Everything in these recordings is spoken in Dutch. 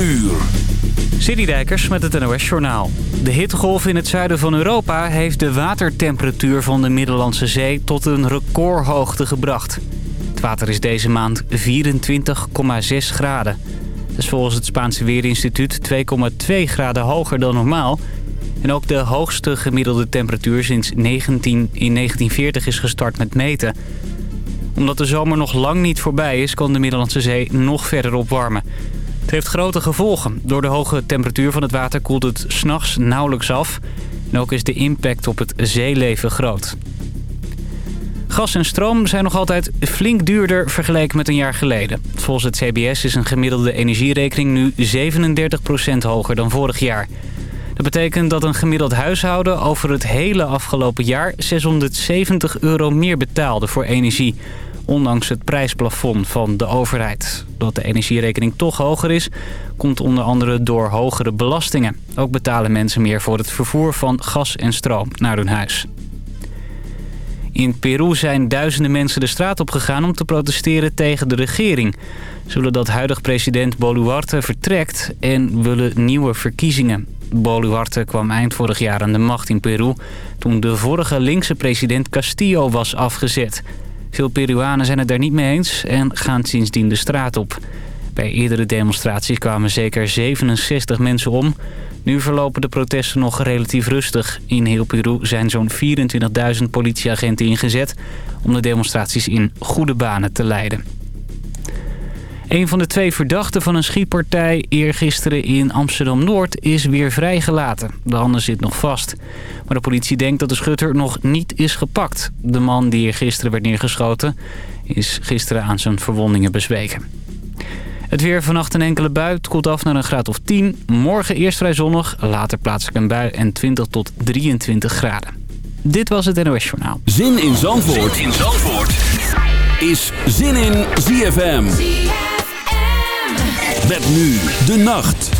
uur. Citydijkers met het NOS Journaal. De hittegolf in het zuiden van Europa heeft de watertemperatuur van de Middellandse Zee tot een recordhoogte gebracht. Het water is deze maand 24,6 graden. Dat is volgens het Spaanse Weerinstituut 2,2 graden hoger dan normaal. En ook de hoogste gemiddelde temperatuur sinds 19, in 1940 is gestart met meten. Omdat de zomer nog lang niet voorbij is, kan de Middellandse Zee nog verder opwarmen. Het heeft grote gevolgen. Door de hoge temperatuur van het water koelt het s'nachts nauwelijks af. En ook is de impact op het zeeleven groot. Gas en stroom zijn nog altijd flink duurder vergeleken met een jaar geleden. Volgens het CBS is een gemiddelde energierekening nu 37% hoger dan vorig jaar. Dat betekent dat een gemiddeld huishouden over het hele afgelopen jaar 670 euro meer betaalde voor energie ondanks het prijsplafond van de overheid. Dat de energierekening toch hoger is, komt onder andere door hogere belastingen. Ook betalen mensen meer voor het vervoer van gas en stroom naar hun huis. In Peru zijn duizenden mensen de straat op gegaan om te protesteren tegen de regering. Ze willen dat huidig president Boluarte vertrekt en willen nieuwe verkiezingen. Boluarte kwam eind vorig jaar aan de macht in Peru... toen de vorige linkse president Castillo was afgezet. Veel Peruanen zijn het daar niet mee eens en gaan sindsdien de straat op. Bij eerdere demonstraties kwamen zeker 67 mensen om. Nu verlopen de protesten nog relatief rustig. In heel Peru zijn zo'n 24.000 politieagenten ingezet... om de demonstraties in goede banen te leiden. Een van de twee verdachten van een schietpartij eergisteren in Amsterdam-Noord is weer vrijgelaten. De ander zit nog vast. Maar de politie denkt dat de schutter nog niet is gepakt. De man die gisteren werd neergeschoten is gisteren aan zijn verwondingen bezweken. Het weer vannacht een enkele bui. Het koelt af naar een graad of 10. Morgen eerst vrij zonnig, later plaatselijk een bui en 20 tot 23 graden. Dit was het NOS Journaal. Zin in Zandvoort, zin in Zandvoort. is Zin in ZFM. Met nu de nacht.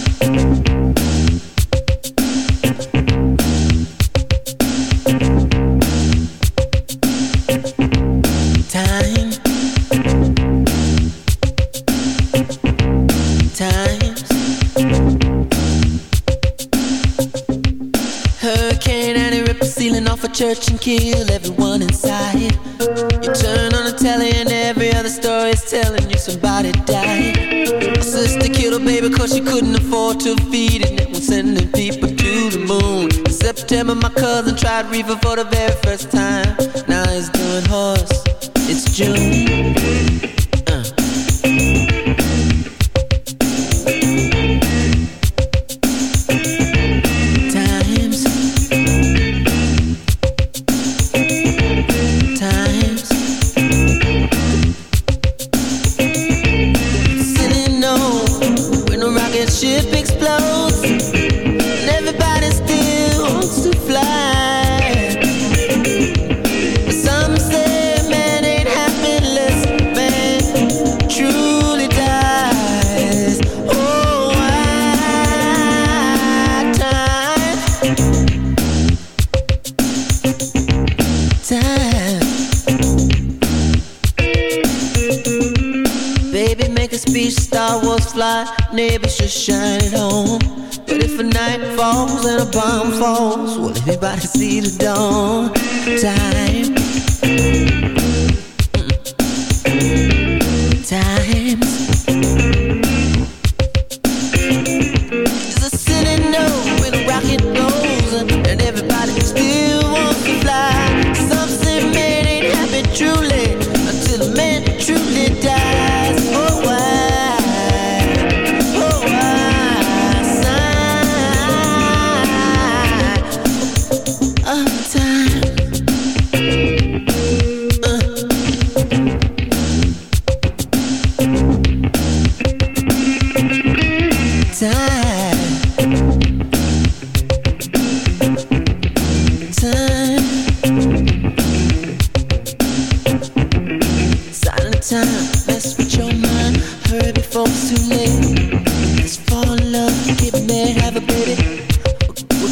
Was sending people to the moon. In September, my cousin tried reefer for the very first time.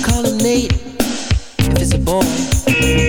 call him Nate if it's a boy.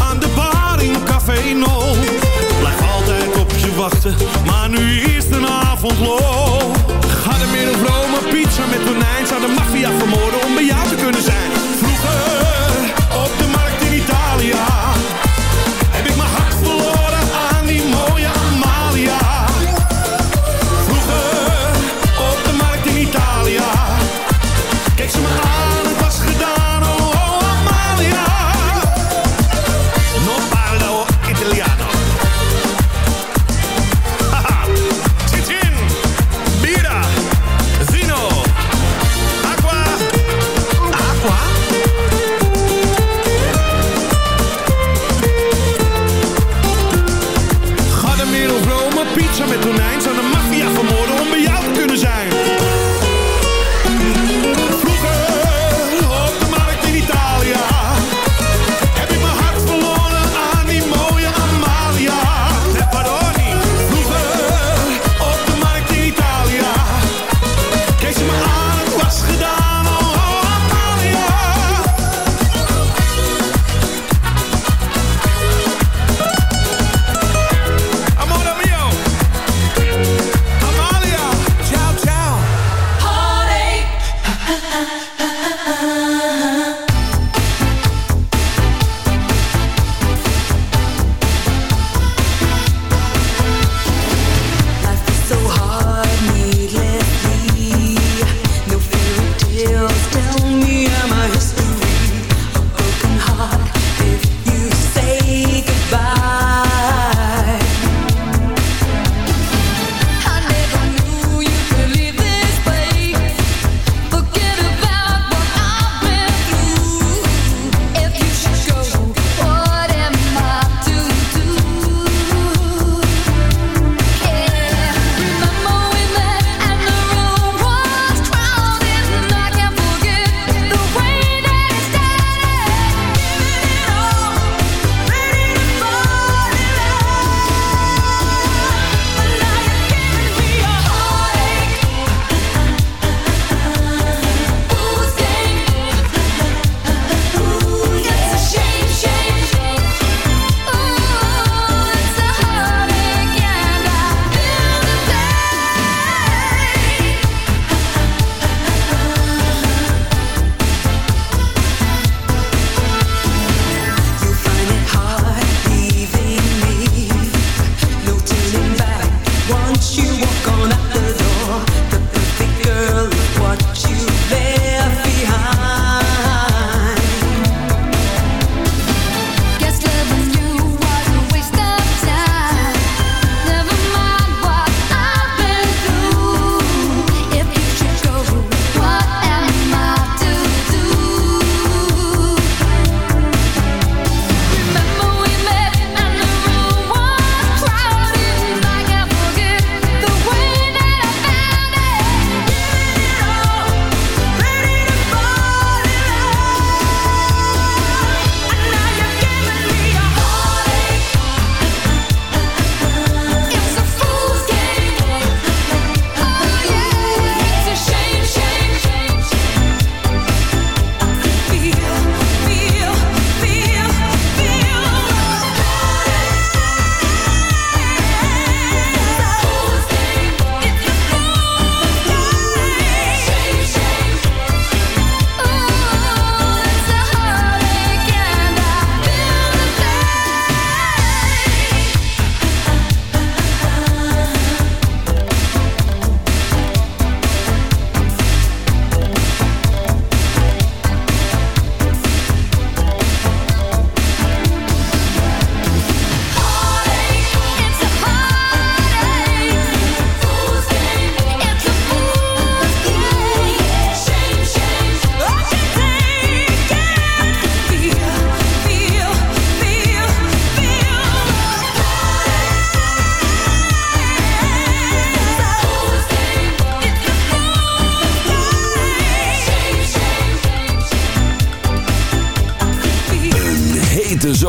aan de bar in Café No. Blijf altijd op je wachten, maar nu is de avond lo. Ga de Roma pizza met tonijn. Zou de maffia vermoorden om bij jou te kunnen zijn? Vroeger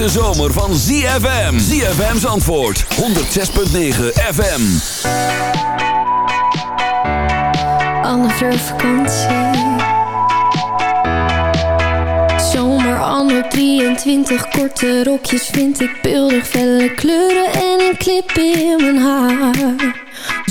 Hete zomer van ZFM. ZFM's antwoord, 106.9 FM. Fleur vakantie. Zomer anno 23, korte rokjes vind ik beeldig. Felle kleuren en een clip in mijn haar.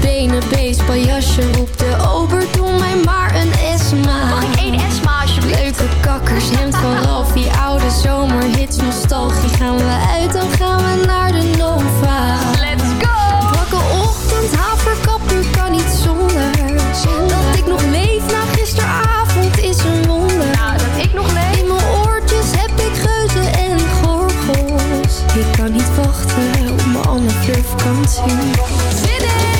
Benen, beestpaljasje. Roep de ober, doe mij maar een Esma. Mag ik één Esma alsjeblieft? Leuke kakkers, hemd van Ralphie, oude zomerhits, nostalgie. Gaan we uit, vakantie. Zin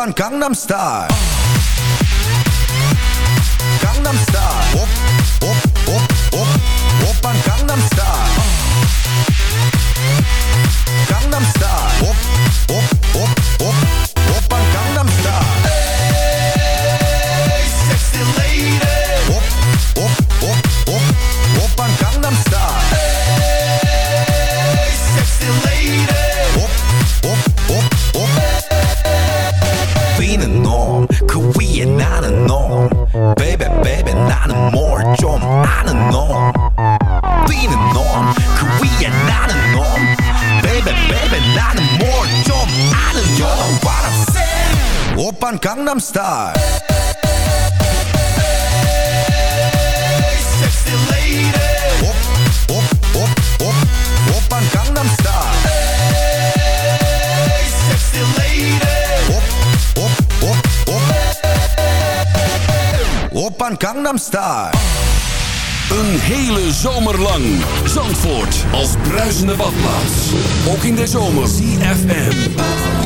van Gangnam Style. Gangnam Star. Style. Gangnam Style. Een hele zomer lang. Zandvoort als bruisende badplaats. Ook in de zomer. CFM.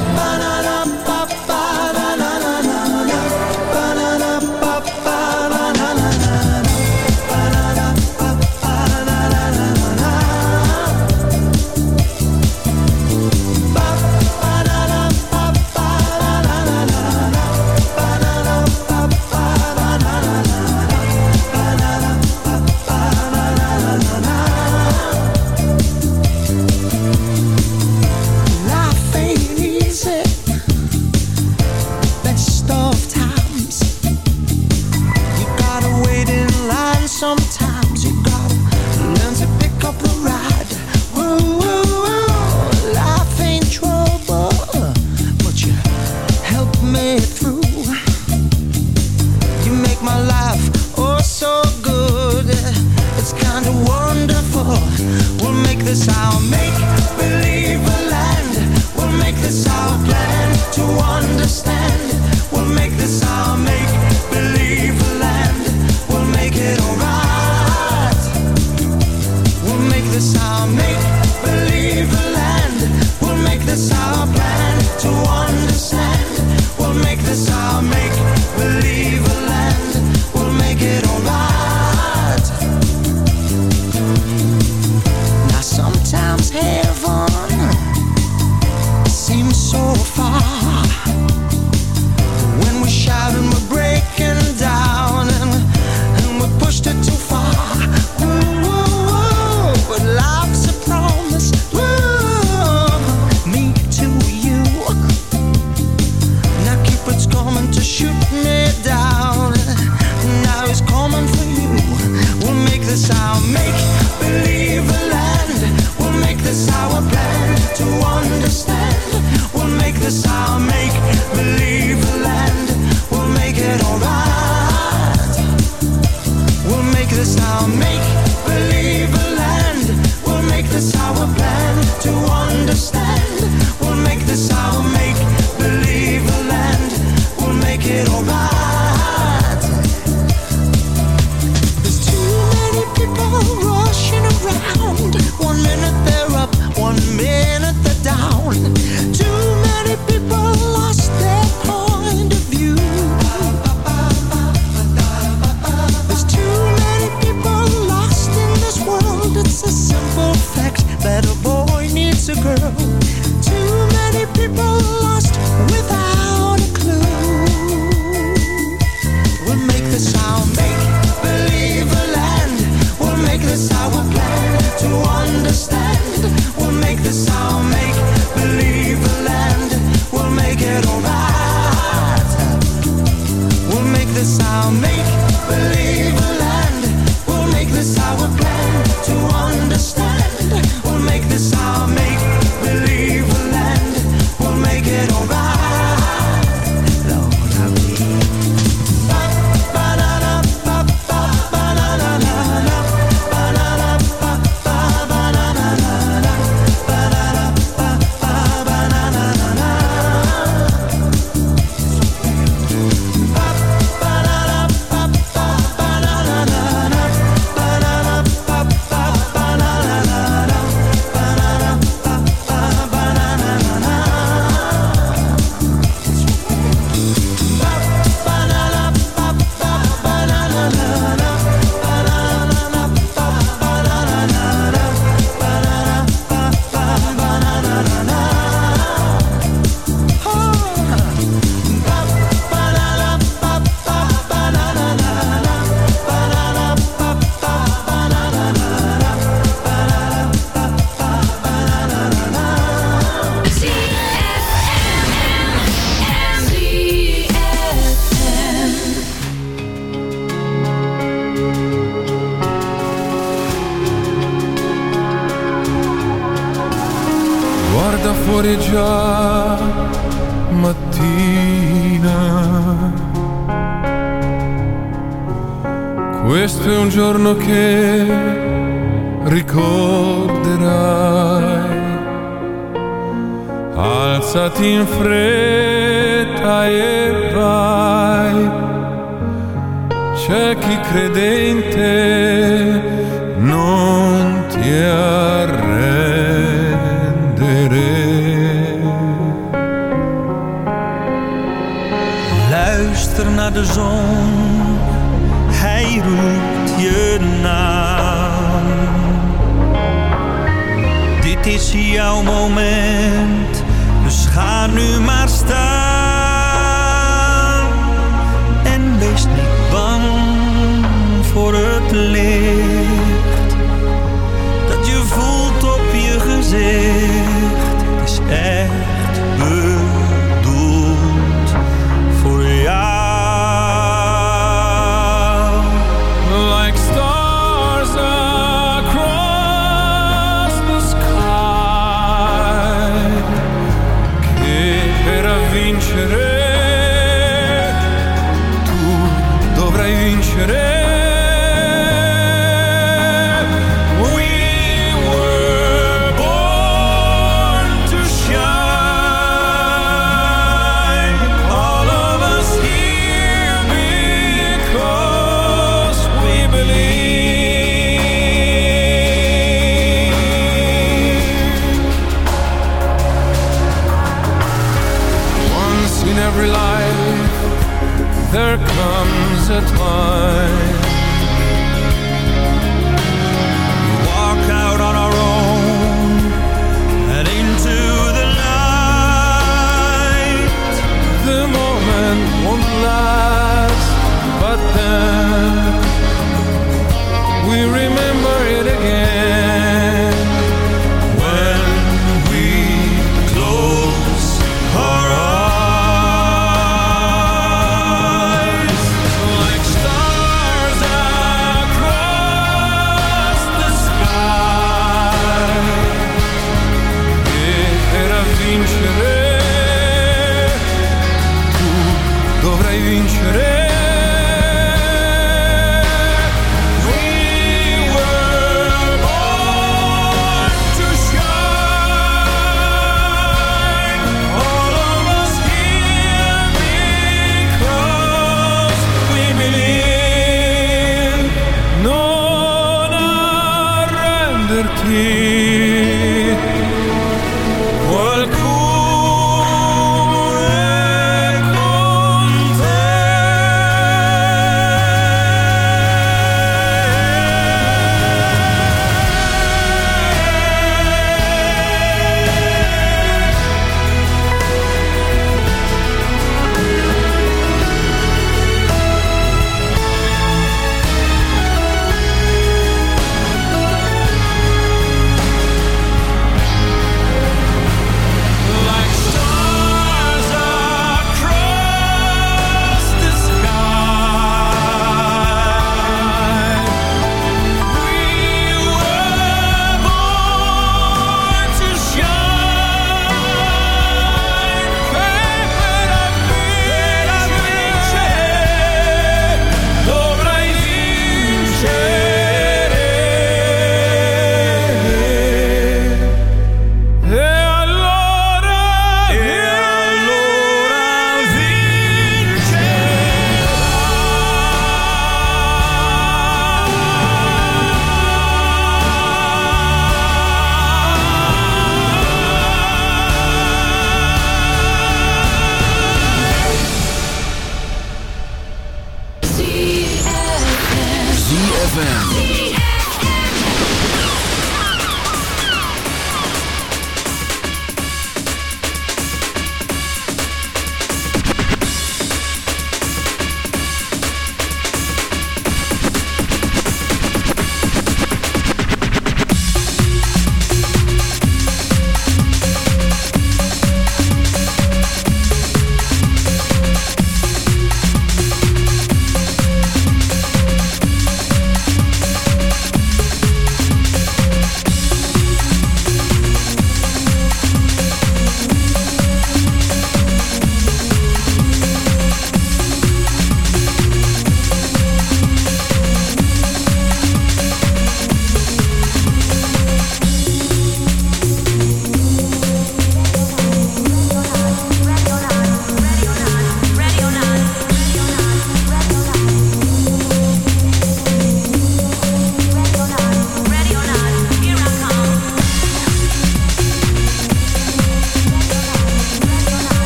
c'è chi credente non ti arrendere. Luister naar de zon, hij roept je na. Dit is jouw moment, dus ga nu maar.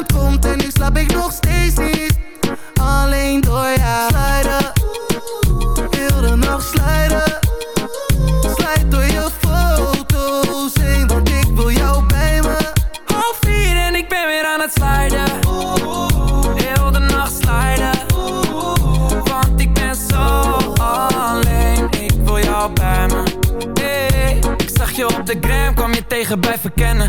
ochtend komt en nu slaap ik nog steeds niet. Alleen door jou. Slijden Heel de nacht slijden Slijt door je foto's heen Want ik wil jou bij me. Half vier en ik ben weer aan het sliden Heel de nacht sliden Want ik ben zo alleen. Ik wil jou bij me. Ik zag je op de gram, kwam je tegen bij verkennen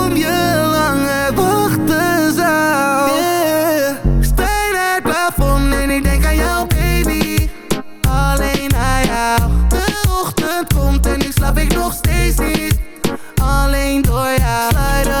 slaap ik nog steeds niet. Alleen door jou Slijden